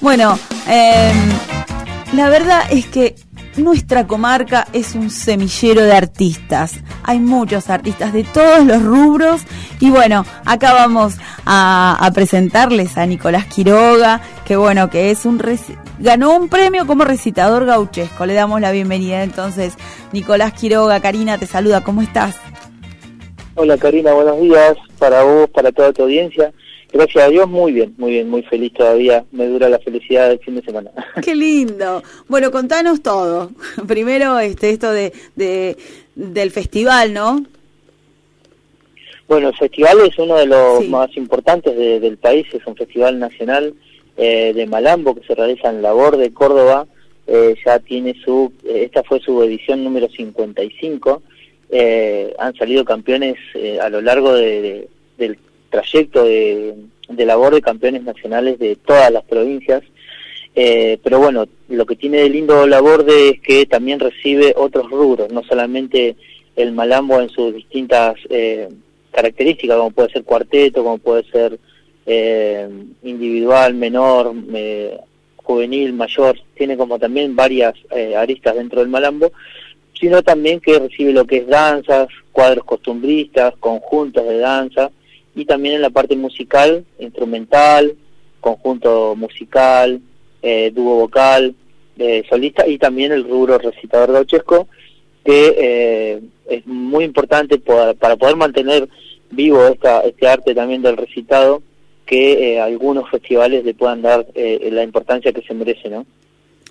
Bueno, eh, la verdad es que nuestra comarca es un semillero de artistas. Hay muchos artistas de todos los rubros y bueno, acá vamos a, presentarles a Nicolás Quiroga, que bueno, que es un ganó un premio como recitador gauchesco. Le damos la bienvenida entonces. Nicolás Quiroga, Karina te saluda, ¿cómo estás? Hola Karina, buenos días para vos, para toda tu audiencia. Gracias a Dios, muy bien, muy bien, muy feliz todavía. Me dura la felicidad del fin de semana. Qué lindo. Bueno, contanos todo. Primero, este, esto de, del festival, ¿no? Bueno, el festival es uno de los más importantes del país, es un festival nacional eh, de Malambo que se realiza en Labor de Córdoba. Eh, ya tiene su, eh, esta fue su edición número 55. Eh, han salido campeones a lo largo de, del trayecto de, labor de campeones nacionales de todas las provincias. Eh, pero bueno, lo que tiene de lindo Laborde es que también recibe otros rubros, no solamente el malambo en sus distintas eh, características, como puede ser cuarteto, como puede ser eh, individual, menor, juvenil, mayor, tiene como también varias aristas dentro del malambo, sino también que recibe lo que es danzas, cuadros costumbristas, conjuntos de danza, y también en la parte musical, instrumental, conjunto musical, eh, dúo vocal, eh, solista y también el rubro recitador gauchesco, que eh, es muy importante para, poder mantener vivo esta, este arte también del recitado, que eh, algunos festivales le puedan dar la importancia que se merece, ¿no?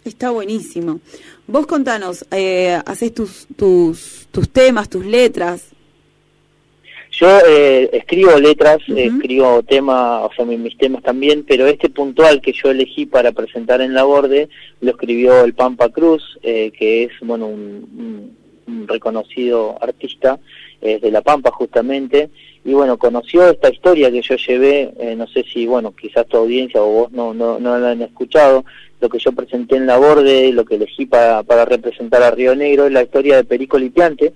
Está buenísimo. Vos contanos, haces tus, tus, tus temas, tus letras, yo eh, escribo letras, escribo temas, o sea, mis, temas también, pero este puntual que yo elegí para presentar en la borde lo escribió el Pampa Cruz, eh, que es, bueno, un, reconocido artista eh, de La Pampa justamente, y bueno, conoció esta historia que yo llevé, no sé si, bueno, quizás tu audiencia o vos no, no, no la han escuchado, lo que yo presenté en la borde, lo que elegí para, para representar a Río Negro, es la historia de Perico Lipiante,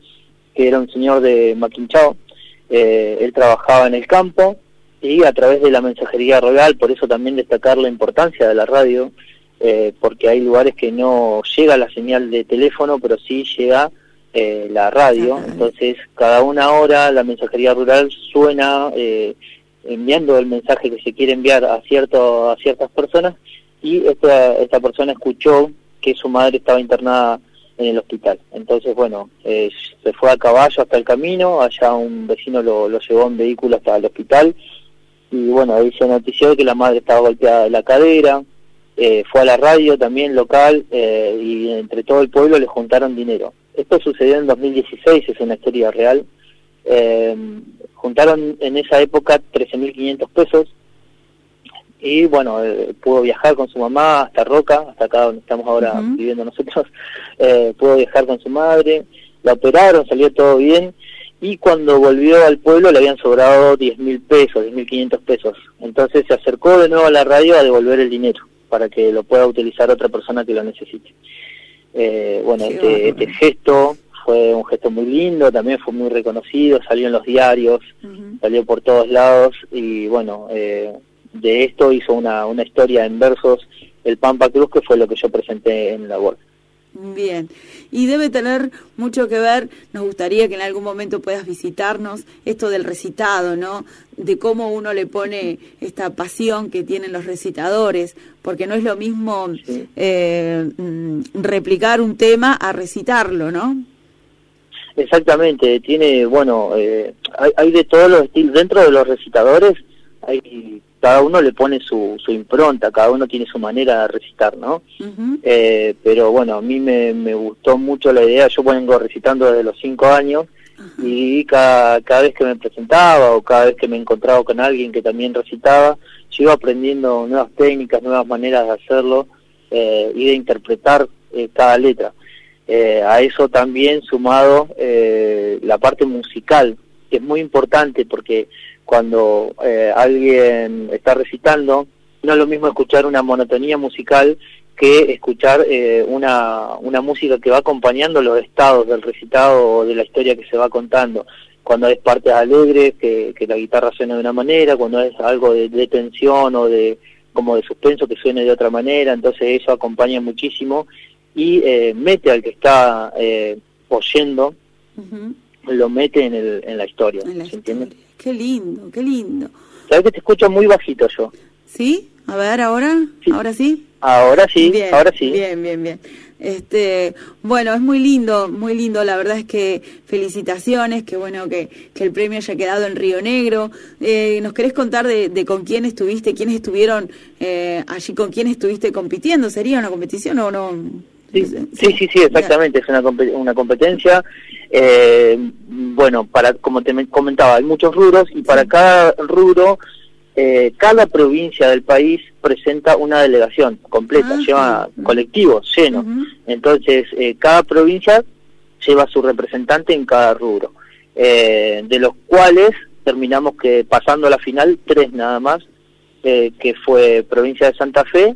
que era un señor de Maquinchao, eh, él trabajaba en el campo y a través de la mensajería rural, por eso también destacar la importancia de la radio, eh, porque hay lugares que no llega la señal de teléfono, pero sí llega eh, la radio, entonces cada una hora la mensajería rural suena enviando el mensaje que se quiere enviar a, cierto, a ciertas personas y esta, esta persona escuchó que su madre estaba internada en el hospital. Entonces, bueno, eh, se fue a caballo hasta el camino, allá un vecino lo, llevó en vehículo hasta el hospital y bueno, ahí se notició que la madre estaba golpeada de la cadera, eh, fue a la radio también local eh, y entre todo el pueblo le juntaron dinero. Esto sucedió en 2016, es una historia real. juntaron en esa época 13.500 pesos y bueno, eh, pudo viajar con su mamá hasta Roca, hasta acá donde estamos ahora viviendo nosotros, eh, pudo viajar con su madre, la operaron, salió todo bien, y cuando volvió al pueblo le habían sobrado 10 mil pesos, 10 mil 500 pesos, entonces se acercó de nuevo a la radio a devolver el dinero, para que lo pueda utilizar otra persona que lo necesite. Eh, bueno, este, este, gesto fue un gesto muy lindo, también fue muy reconocido, salió en los diarios, salió por todos lados, y bueno, eh, de esto hizo una, una historia en versos el Pampa Cruz, que fue lo que yo presenté en la web. Bien, y debe tener mucho que ver, nos gustaría que en algún momento puedas visitarnos, esto del recitado, ¿no? De cómo uno le pone esta pasión que tienen los recitadores, porque no es lo mismo eh, mm, replicar un tema a recitarlo, ¿no? Exactamente, tiene, bueno, eh, hay, hay de todos los estilos, dentro de los recitadores hay cada uno le pone su, su impronta, cada uno tiene su manera de recitar, ¿no? eh, pero bueno, a mí me, me, gustó mucho la idea, yo vengo recitando desde los cinco años y cada, cada vez que me presentaba o cada vez que me encontraba con alguien que también recitaba, yo iba aprendiendo nuevas técnicas, nuevas maneras de hacerlo eh, y de interpretar eh, cada letra. Eh, a eso también sumado eh, la parte musical, que es muy importante porque cuando eh, alguien está recitando, no es lo mismo escuchar una monotonía musical que escuchar eh, una, una música que va acompañando los estados del recitado o de la historia que se va contando. Cuando es parte alegre, que, que la guitarra suena de una manera, cuando es algo de, tensión o de, como de suspenso que suene de otra manera, entonces eso acompaña muchísimo y eh, mete al que está eh, oyendo, lo mete en, el, en la historia. ¿se entiende? Qué lindo, qué lindo. Sabes que te escucho muy bajito yo. ¿Sí? A ver, ¿ahora? ¿Ahora sí? Ahora sí, ahora sí. Bien, bien, bien. Este, bueno, es muy lindo, muy lindo. La verdad es que felicitaciones, que bueno que, que el premio haya quedado en Río Negro. Eh, ¿Nos querés contar de, de, con quién estuviste, quiénes estuvieron eh, allí, con quién estuviste compitiendo? ¿Sería una competición o no? Sí, sí, sí, sí, exactamente. Es una, una competencia. Eh, bueno, para como te comentaba, hay muchos rubros y para cada rubro eh, cada provincia del país presenta una delegación completa, ah, lleva colectivos llenos. Entonces, eh, cada provincia lleva su representante en cada rubro, eh, de los cuales terminamos que pasando a la final tres nada más, que fue provincia de Santa Fe,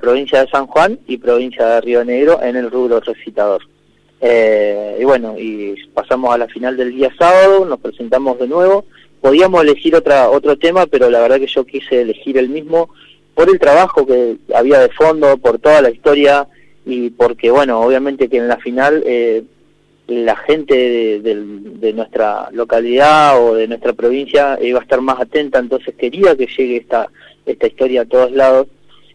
provincia de San Juan y provincia de Río Negro en el rubro recitador. y bueno, y pasamos a la final del día sábado, nos presentamos de nuevo podíamos elegir otra otro tema, pero la verdad que yo quise elegir el mismo por el trabajo que había de fondo, por toda la historia y porque, bueno, obviamente que en la final eh, la gente de, nuestra localidad o de nuestra provincia iba a estar más atenta, entonces quería que llegue esta, esta historia a todos lados,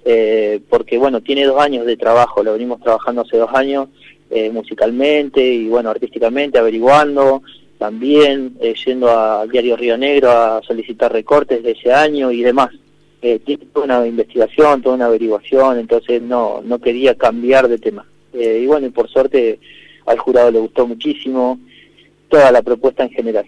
eh, porque, bueno, tiene dos años de trabajo, lo venimos trabajando hace dos años eh, musicalmente y, bueno, artísticamente, averiguando, también eh, yendo al diario Río Negro a solicitar recortes de ese año y demás. Eh, tiene toda una investigación, toda una averiguación, entonces no, no quería cambiar de tema. Eh, y bueno, y por suerte al jurado le gustó muchísimo toda la propuesta en general.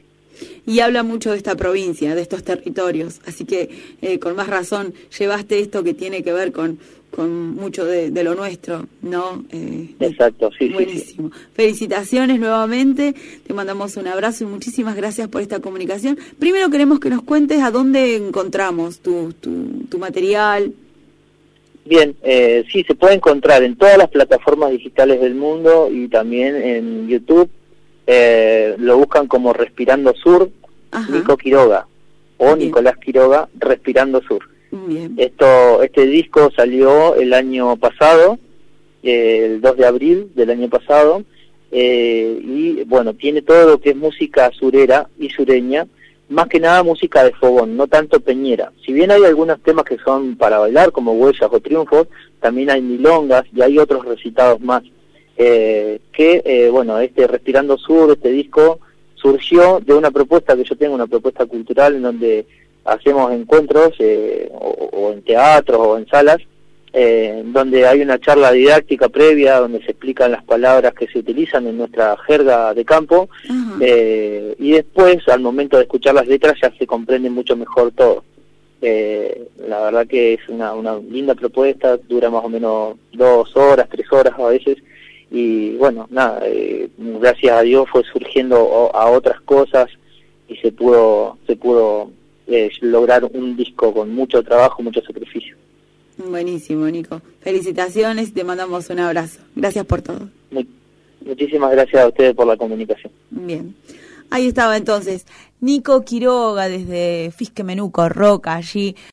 Y habla mucho de esta provincia, de estos territorios, así que eh, con más razón llevaste esto que tiene que ver con, con mucho de, lo nuestro, ¿no? Eh, Exacto, sí, buenísimo. Felicitaciones nuevamente, te mandamos un abrazo y muchísimas gracias por esta comunicación. Primero queremos que nos cuentes a dónde encontramos tu, tu, material. Bien, eh, sí, se puede encontrar en todas las plataformas digitales del mundo y también en YouTube. Eh, lo buscan como Respirando Sur, Nico Quiroga o Nicolás Quiroga, Respirando Sur. Esto, este disco salió el año pasado, el 2 de abril del año pasado, eh, y bueno, tiene todo lo que es música surera y sureña, más que nada música de fogón, no tanto peñera. Si bien hay algunos temas que son para bailar, como huellas o triunfos, también hay milongas y hay otros recitados más. Eh, que, eh, bueno, este Respirando Sur, este disco, surgió de una propuesta que yo tengo, una propuesta cultural en donde hacemos encuentros eh, o, en teatros o en salas eh, donde hay una charla didáctica previa donde se explican las palabras que se utilizan en nuestra jerga de campo eh, y después al momento de escuchar las letras ya se comprende mucho mejor todo. la verdad que es una, una linda propuesta, dura más o menos dos horas, tres horas a veces y bueno, nada, gracias a Dios fue surgiendo a otras cosas y se pudo, se pudo lograr un disco con mucho trabajo, mucho sacrificio. Buenísimo, Nico. Felicitaciones y te mandamos un abrazo. Gracias por todo. muchísimas gracias a ustedes por la comunicación. Bien. Ahí estaba entonces Nico Quiroga desde Fisque Menuco, Roca, allí